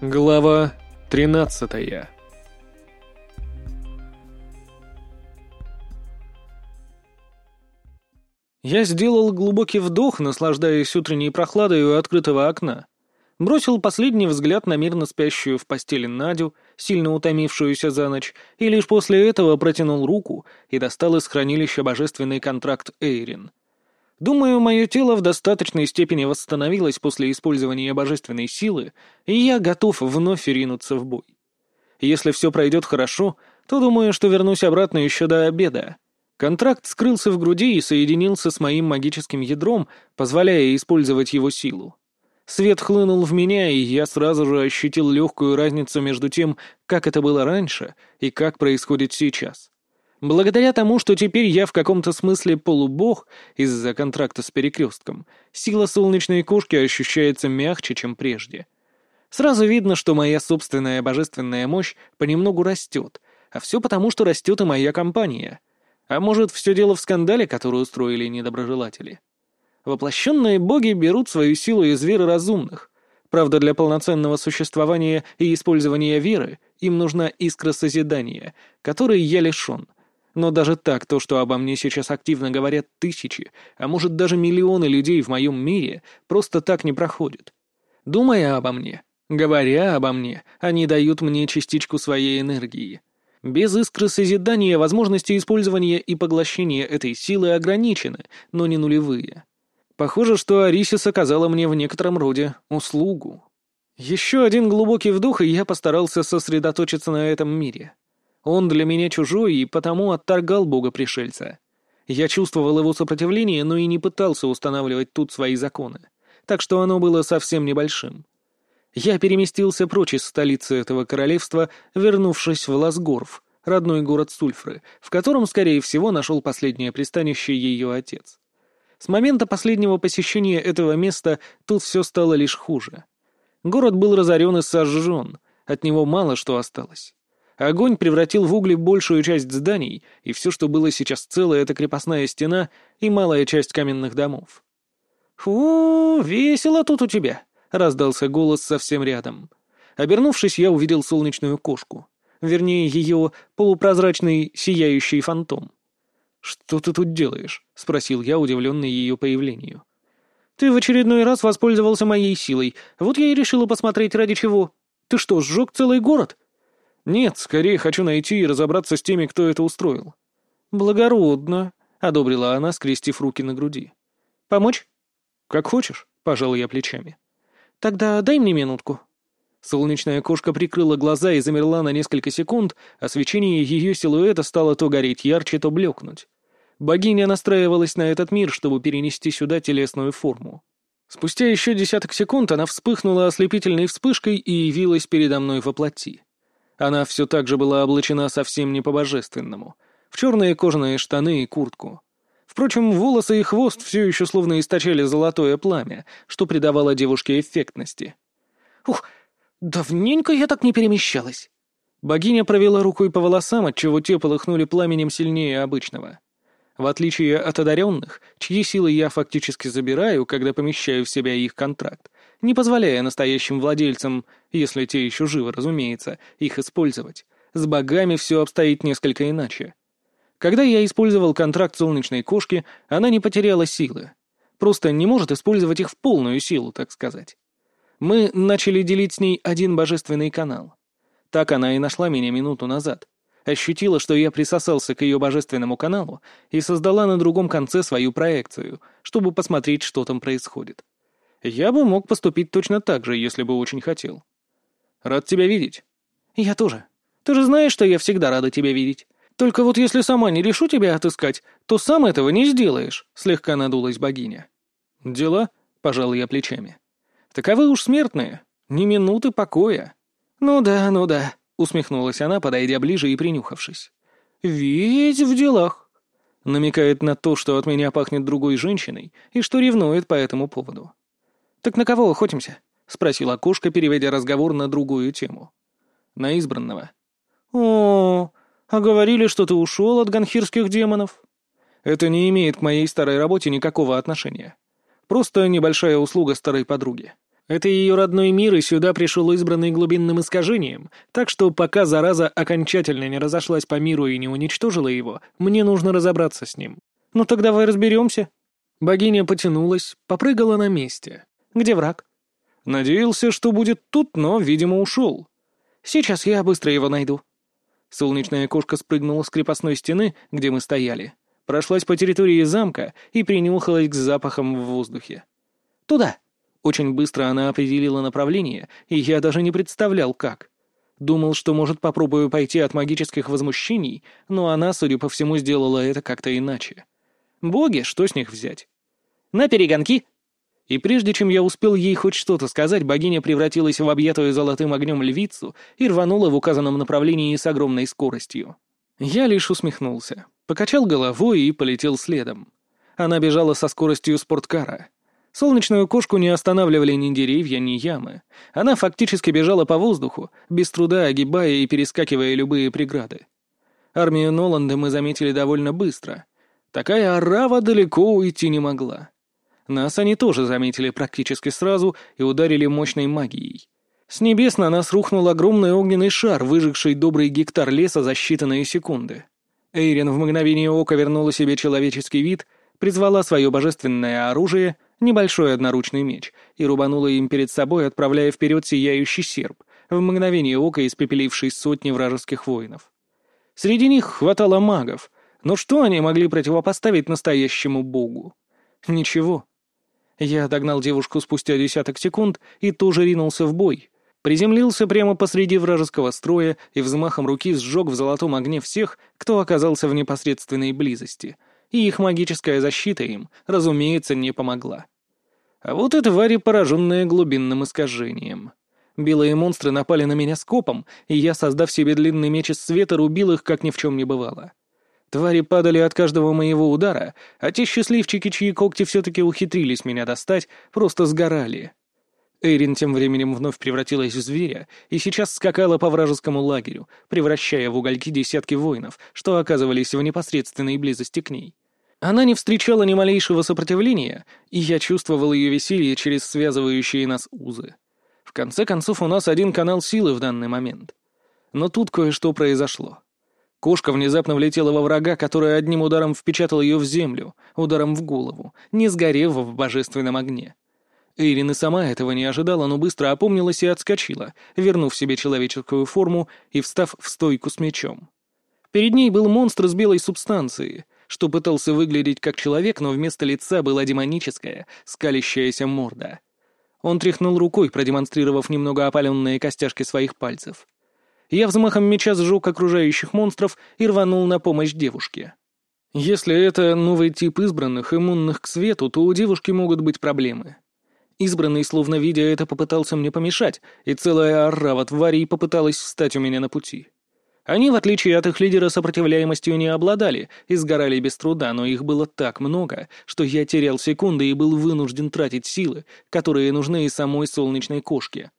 Глава 13 Я сделал глубокий вдох, наслаждаясь утренней прохладой у открытого окна. Бросил последний взгляд на мирно спящую в постели Надю, сильно утомившуюся за ночь, и лишь после этого протянул руку и достал из хранилища божественный контракт Эйрин. Думаю, мое тело в достаточной степени восстановилось после использования божественной силы, и я готов вновь ринуться в бой. Если все пройдет хорошо, то думаю, что вернусь обратно еще до обеда. Контракт скрылся в груди и соединился с моим магическим ядром, позволяя использовать его силу. Свет хлынул в меня, и я сразу же ощутил легкую разницу между тем, как это было раньше и как происходит сейчас. Благодаря тому, что теперь я в каком-то смысле полубог из-за контракта с перекрестком, сила солнечной кошки ощущается мягче, чем прежде. Сразу видно, что моя собственная божественная мощь понемногу растет, а все потому, что растет и моя компания. А может, все дело в скандале, который устроили недоброжелатели? Воплощенные боги берут свою силу из веры разумных. Правда, для полноценного существования и использования веры им нужна искра созидания, которой я лишен — но даже так, то, что обо мне сейчас активно говорят тысячи, а может даже миллионы людей в моем мире, просто так не проходит. Думая обо мне, говоря обо мне, они дают мне частичку своей энергии. Без искры созидания возможности использования и поглощения этой силы ограничены, но не нулевые. Похоже, что Арисис оказала мне в некотором роде услугу. Еще один глубокий вдох, и я постарался сосредоточиться на этом мире. Он для меня чужой и потому отторгал бога-пришельца. Я чувствовал его сопротивление, но и не пытался устанавливать тут свои законы, так что оно было совсем небольшим. Я переместился прочь из столицы этого королевства, вернувшись в Ласгорф, родной город Сульфры, в котором, скорее всего, нашел последнее пристанище ее отец. С момента последнего посещения этого места тут все стало лишь хуже. Город был разорен и сожжен, от него мало что осталось. Огонь превратил в угли большую часть зданий, и все, что было сейчас целое, это крепостная стена и малая часть каменных домов. «Фу, весело тут у тебя!» — раздался голос совсем рядом. Обернувшись, я увидел солнечную кошку. Вернее, ее полупрозрачный сияющий фантом. «Что ты тут делаешь?» — спросил я, удивленный ее появлению. «Ты в очередной раз воспользовался моей силой. Вот я и решила посмотреть, ради чего. Ты что, сжег целый город?» «Нет, скорее хочу найти и разобраться с теми, кто это устроил». «Благородно», — одобрила она, скрестив руки на груди. «Помочь?» «Как хочешь», — пожал я плечами. «Тогда дай мне минутку». Солнечная кошка прикрыла глаза и замерла на несколько секунд, а свечение ее силуэта стало то гореть ярче, то блекнуть. Богиня настраивалась на этот мир, чтобы перенести сюда телесную форму. Спустя еще десяток секунд она вспыхнула ослепительной вспышкой и явилась передо мной во плоти. Она все так же была облачена совсем не по-божественному, в черные кожаные штаны и куртку. Впрочем, волосы и хвост все еще словно источали золотое пламя, что придавало девушке эффектности. «Ух, давненько я так не перемещалась!» Богиня провела рукой по волосам, отчего те полыхнули пламенем сильнее обычного. В отличие от одаренных, чьи силы я фактически забираю, когда помещаю в себя их контракт, не позволяя настоящим владельцам, если те еще живы, разумеется, их использовать. С богами все обстоит несколько иначе. Когда я использовал контракт солнечной кошки, она не потеряла силы. Просто не может использовать их в полную силу, так сказать. Мы начали делить с ней один божественный канал. Так она и нашла меня минуту назад. Ощутила, что я присосался к ее божественному каналу и создала на другом конце свою проекцию, чтобы посмотреть, что там происходит. Я бы мог поступить точно так же, если бы очень хотел. Рад тебя видеть. Я тоже. Ты же знаешь, что я всегда рада тебя видеть. Только вот если сама не решу тебя отыскать, то сам этого не сделаешь, слегка надулась богиня. Дела? Пожал я плечами. Таковы уж смертные. Ни минуты покоя. Ну да, ну да, усмехнулась она, подойдя ближе и принюхавшись. Ведь в делах. Намекает на то, что от меня пахнет другой женщиной, и что ревнует по этому поводу. «Так на кого охотимся?» — спросила кошка, переведя разговор на другую тему. «На избранного». «О, а говорили, что ты ушел от ганхирских демонов?» «Это не имеет к моей старой работе никакого отношения. Просто небольшая услуга старой подруги. Это ее родной мир, и сюда пришел избранный глубинным искажением, так что пока зараза окончательно не разошлась по миру и не уничтожила его, мне нужно разобраться с ним. Ну так давай разберемся. Богиня потянулась, попрыгала на месте. Где враг? Надеялся, что будет тут, но, видимо, ушел. Сейчас я быстро его найду. Солнечная кошка спрыгнула с крепостной стены, где мы стояли, прошлась по территории замка и принюхалась к запахам в воздухе. «Туда!» Очень быстро она определила направление, и я даже не представлял, как. Думал, что, может, попробую пойти от магических возмущений, но она, судя по всему, сделала это как-то иначе. Боги, что с них взять? «На перегонки!» И прежде чем я успел ей хоть что-то сказать, богиня превратилась в объятую золотым огнем львицу и рванула в указанном направлении с огромной скоростью. Я лишь усмехнулся, покачал головой и полетел следом. Она бежала со скоростью спорткара. Солнечную кошку не останавливали ни деревья, ни ямы. Она фактически бежала по воздуху, без труда огибая и перескакивая любые преграды. Армию Ноланда мы заметили довольно быстро. Такая орава далеко уйти не могла. Нас они тоже заметили практически сразу и ударили мощной магией. С небес на нас рухнул огромный огненный шар, выжигший добрый гектар леса за считанные секунды. Эйрин в мгновение ока вернула себе человеческий вид, призвала свое божественное оружие, небольшой одноручный меч, и рубанула им перед собой, отправляя вперед сияющий серп, в мгновение ока испепеливший сотни вражеских воинов. Среди них хватало магов, но что они могли противопоставить настоящему богу? Ничего. Я догнал девушку спустя десяток секунд и тоже ринулся в бой. Приземлился прямо посреди вражеского строя и взмахом руки сжег в золотом огне всех, кто оказался в непосредственной близости. И их магическая защита им, разумеется, не помогла. А вот и твари, пораженные глубинным искажением. Белые монстры напали на меня скопом, и я, создав себе длинный меч из света, рубил их, как ни в чем не бывало. Твари падали от каждого моего удара, а те счастливчики, чьи когти все-таки ухитрились меня достать, просто сгорали. Эйрин тем временем вновь превратилась в зверя и сейчас скакала по вражескому лагерю, превращая в угольки десятки воинов, что оказывались в непосредственной близости к ней. Она не встречала ни малейшего сопротивления, и я чувствовал ее веселье через связывающие нас узы. В конце концов, у нас один канал силы в данный момент. Но тут кое-что произошло. Кошка внезапно влетела во врага, который одним ударом впечатал ее в землю, ударом в голову, не сгорев в божественном огне. Эйрин и сама этого не ожидала, но быстро опомнилась и отскочила, вернув себе человеческую форму и встав в стойку с мечом. Перед ней был монстр с белой субстанцией, что пытался выглядеть как человек, но вместо лица была демоническая, скалящаяся морда. Он тряхнул рукой, продемонстрировав немного опаленные костяшки своих пальцев я взмахом меча сжег окружающих монстров и рванул на помощь девушке. Если это новый тип избранных, иммунных к свету, то у девушки могут быть проблемы. Избранный, словно видя это, попытался мне помешать, и целая орава тварей попыталась встать у меня на пути. Они, в отличие от их лидера, сопротивляемостью не обладали и сгорали без труда, но их было так много, что я терял секунды и был вынужден тратить силы, которые нужны и самой солнечной кошке.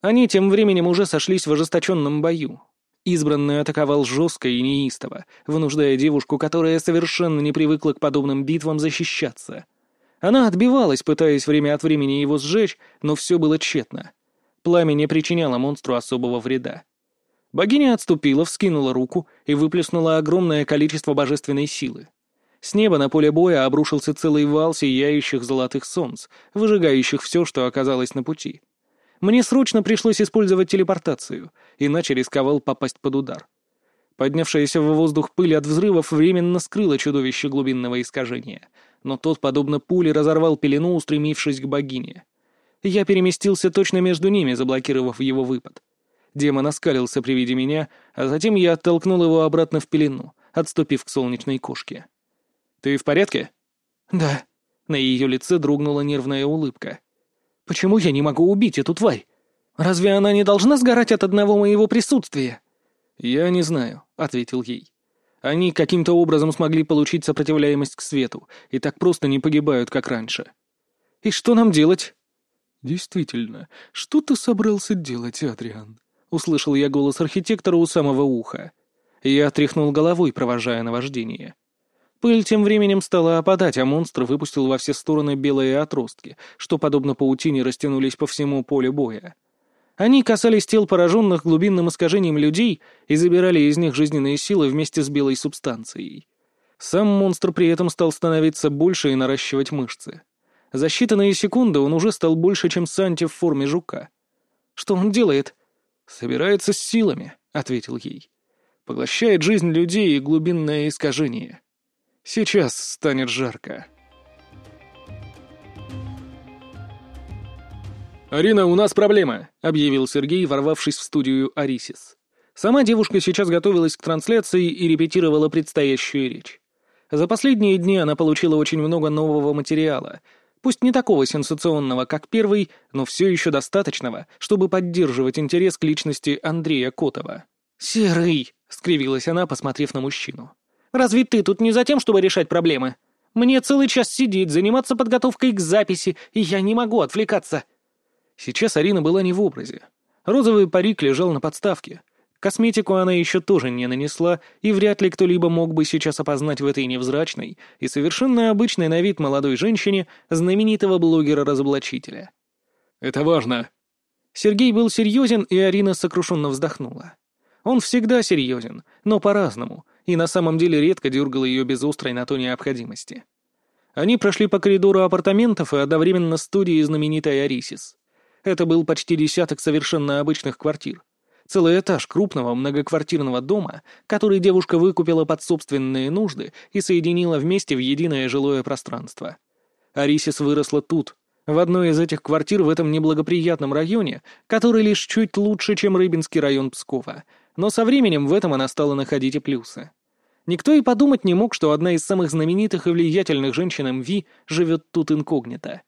Они тем временем уже сошлись в ожесточенном бою. Избранный атаковал жестко и неистово, вынуждая девушку, которая совершенно не привыкла к подобным битвам, защищаться. Она отбивалась, пытаясь время от времени его сжечь, но все было тщетно. Пламя не причиняло монстру особого вреда. Богиня отступила, вскинула руку и выплеснула огромное количество божественной силы. С неба на поле боя обрушился целый вал сияющих золотых солнц, выжигающих все, что оказалось на пути. Мне срочно пришлось использовать телепортацию, иначе рисковал попасть под удар. Поднявшаяся в воздух пыль от взрывов временно скрыла чудовище глубинного искажения, но тот, подобно пуле, разорвал пелену, устремившись к богине. Я переместился точно между ними, заблокировав его выпад. Демон оскалился при виде меня, а затем я оттолкнул его обратно в пелену, отступив к солнечной кошке. «Ты в порядке?» «Да». На ее лице дрогнула нервная улыбка. Почему я не могу убить эту тварь? Разве она не должна сгорать от одного моего присутствия?» «Я не знаю», — ответил ей. «Они каким-то образом смогли получить сопротивляемость к свету, и так просто не погибают, как раньше». «И что нам делать?» «Действительно, что ты собрался делать, Адриан?» — услышал я голос архитектора у самого уха. Я отряхнул головой, провожая наваждение. Пыль тем временем стала опадать, а монстр выпустил во все стороны белые отростки, что, подобно паутине, растянулись по всему полю боя. Они касались тел пораженных глубинным искажением людей и забирали из них жизненные силы вместе с белой субстанцией. Сам монстр при этом стал становиться больше и наращивать мышцы. За считанные секунды он уже стал больше, чем Санти в форме жука. «Что он делает?» «Собирается с силами», — ответил ей. «Поглощает жизнь людей и глубинное искажение». Сейчас станет жарко. «Арина, у нас проблема», — объявил Сергей, ворвавшись в студию Арисис. Сама девушка сейчас готовилась к трансляции и репетировала предстоящую речь. За последние дни она получила очень много нового материала, пусть не такого сенсационного, как первый, но все еще достаточного, чтобы поддерживать интерес к личности Андрея Котова. «Серый!» — скривилась она, посмотрев на мужчину. Разве ты тут не за тем, чтобы решать проблемы? Мне целый час сидеть, заниматься подготовкой к записи, и я не могу отвлекаться». Сейчас Арина была не в образе. Розовый парик лежал на подставке. Косметику она еще тоже не нанесла, и вряд ли кто-либо мог бы сейчас опознать в этой невзрачной и совершенно обычной на вид молодой женщине знаменитого блогера-разоблачителя. «Это важно». Сергей был серьезен, и Арина сокрушенно вздохнула. Он всегда серьезен, но по-разному, и на самом деле редко дергал ее без острой на то необходимости. Они прошли по коридору апартаментов и одновременно студии знаменитой Арисис. Это был почти десяток совершенно обычных квартир. Целый этаж крупного многоквартирного дома, который девушка выкупила под собственные нужды и соединила вместе в единое жилое пространство. Арисис выросла тут, в одной из этих квартир в этом неблагоприятном районе, который лишь чуть лучше, чем Рыбинский район Пскова, но со временем в этом она стала находить и плюсы. Никто и подумать не мог, что одна из самых знаменитых и влиятельных женщин МВ живет тут инкогнито.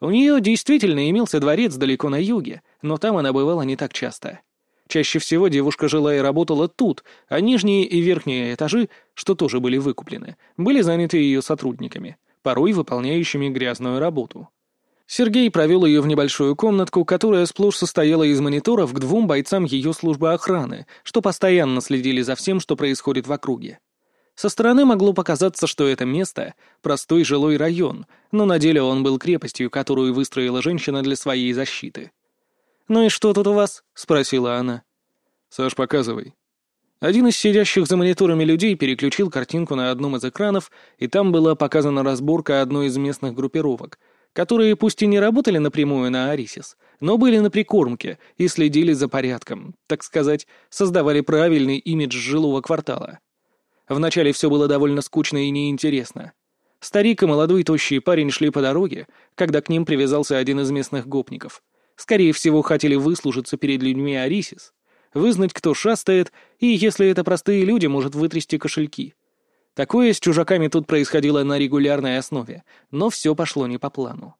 У нее действительно имелся дворец далеко на юге, но там она бывала не так часто. Чаще всего девушка жила и работала тут, а нижние и верхние этажи, что тоже были выкуплены, были заняты ее сотрудниками, порой выполняющими грязную работу. Сергей провел ее в небольшую комнатку, которая сплошь состояла из мониторов к двум бойцам ее службы охраны, что постоянно следили за всем, что происходит в округе. Со стороны могло показаться, что это место — простой жилой район, но на деле он был крепостью, которую выстроила женщина для своей защиты. «Ну и что тут у вас?» — спросила она. «Саш, показывай». Один из сидящих за мониторами людей переключил картинку на одном из экранов, и там была показана разборка одной из местных группировок — которые пусть и не работали напрямую на Арисис, но были на прикормке и следили за порядком, так сказать, создавали правильный имидж жилого квартала. Вначале все было довольно скучно и неинтересно. Старик и молодой тощий парень шли по дороге, когда к ним привязался один из местных гопников. Скорее всего, хотели выслужиться перед людьми Арисис, вызнать, кто шастает, и, если это простые люди, может вытрясти кошельки — Такое с чужаками тут происходило на регулярной основе, но все пошло не по плану.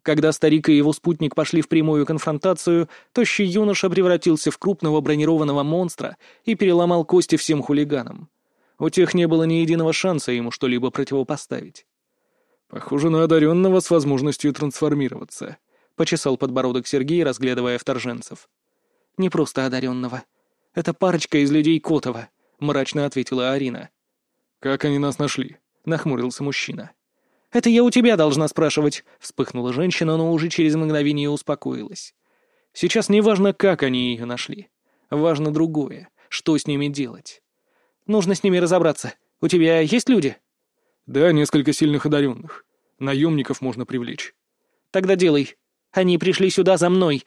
Когда старик и его спутник пошли в прямую конфронтацию, тощий юноша превратился в крупного бронированного монстра и переломал кости всем хулиганам. У тех не было ни единого шанса ему что-либо противопоставить. «Похоже на одаренного с возможностью трансформироваться», — почесал подбородок Сергей, разглядывая вторженцев. «Не просто одаренного. Это парочка из людей Котова», — мрачно ответила Арина. «Как они нас нашли?» — нахмурился мужчина. «Это я у тебя должна спрашивать», — вспыхнула женщина, но уже через мгновение успокоилась. «Сейчас не важно, как они ее нашли. Важно другое, что с ними делать. Нужно с ними разобраться. У тебя есть люди?» «Да, несколько сильных одаренных. Наемников можно привлечь». «Тогда делай. Они пришли сюда за мной»,